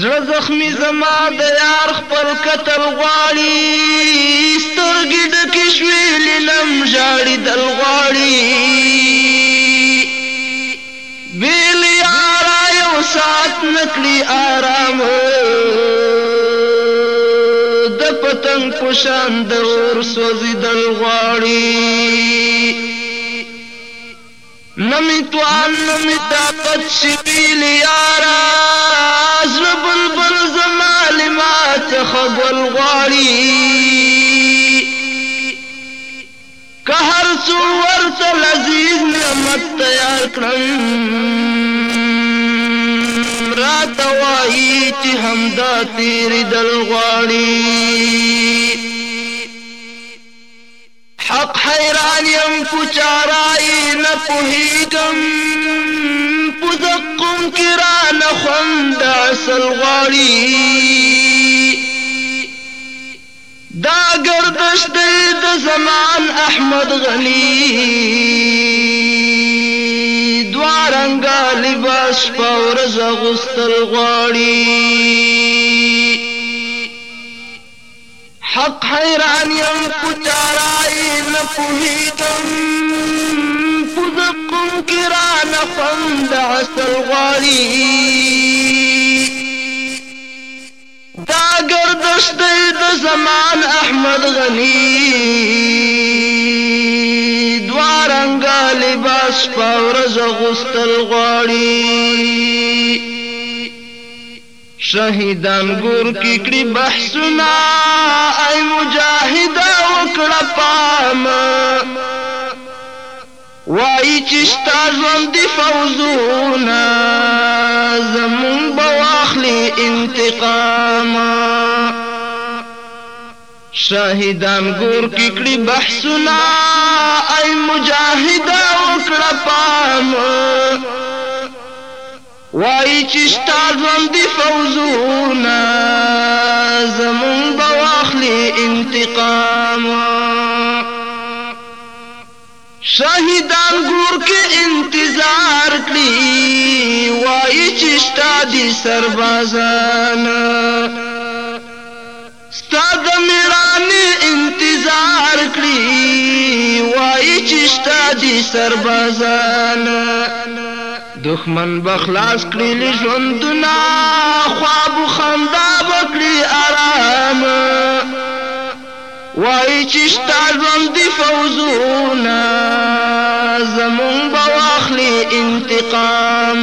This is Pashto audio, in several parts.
زړه زخمي زما د يار خپل کتل غواړي سترګي ډکي شوي ليلم ژاړي دل غواړي بي له ياره يو ساعت نه کړي آرام د پتنګ په شان د اور سوځي دل غواړي نه می توان نه می طاقت شي بیل یاره زړه بلبل زما له ما څخه ګل غواړي که هر څو ورته لذیذ نعمت تیار کړم راته وایي چې همدا تیریدل غواړي حق حیران یم په چارای نه پوهیږم په زقوم کې رانه خوند عسل غواړي دا گردش دی د زمان احمد غنی دوا رنگا لباس پاورز غستل غواړي حق حیران یم په چارای نه پوهیږم په زقوم کې رانه خوند عسل غواړي دا ګردش دی د زمان احمد غني دوا رنګه لباس په ورځ غوستل غواړي شهیدان ګورکی کړی بحثونه ای مجاهده وکړه پام وای چې شتا ژوندی فوزونه زمون بواخلی انتقام شهیدان ګورکی کړی بحثونه ای مجاهده وکړه پام وايي چې شته ژوندي فوځونه زمونږ به واخلي انتقام شهيدان ګور کې انتظار کړي وايي چې شته دي سربازان ستا د میړانې انتظار کړي وايي چې شته دي سربازان دښمن به خلاص کړي له ژوندونه خواب و خندا به کړي ارام وايي چې شته ژوندي فوځونه زمونږ به واخلي انتقام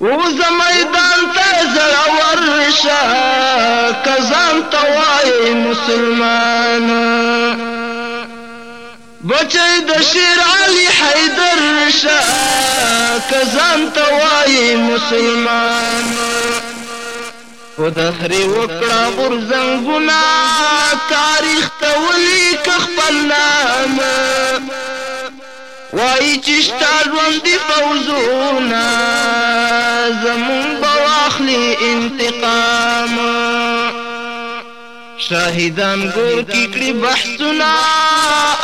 ووځه میدان ته زړور شه که ځان ته وایې مسلمان بچی د شیر علی حیدر شه که ځان ته وایې مسلمان په دهرې وکړه غورځنګونه تاریخ ته ولیکه خپل نام وای چې شته ژوندي فوزونه زمون به واخلي انتقام شاهدان ګور کې کړي بحثونه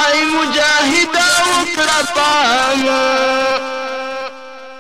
ای مجاهد وکړه پام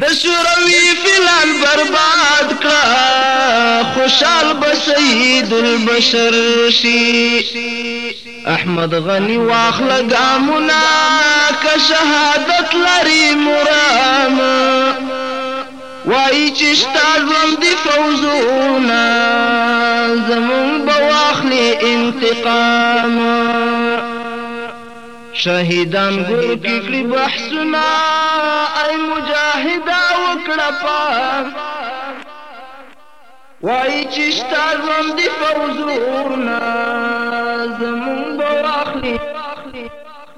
د شوروي فلان برباد کړه خوشال به سيد البشر شي احمد غني واخله ګامونه که شهادت لري مرام وایي چې شتا ژوندي فوزونه زمونږ به واخلي انتقام شهیدان ګور کی کړی بحثونه ای مجاهده وکړه پام وای چې شتا ژوند فوزونه زمون بواخلی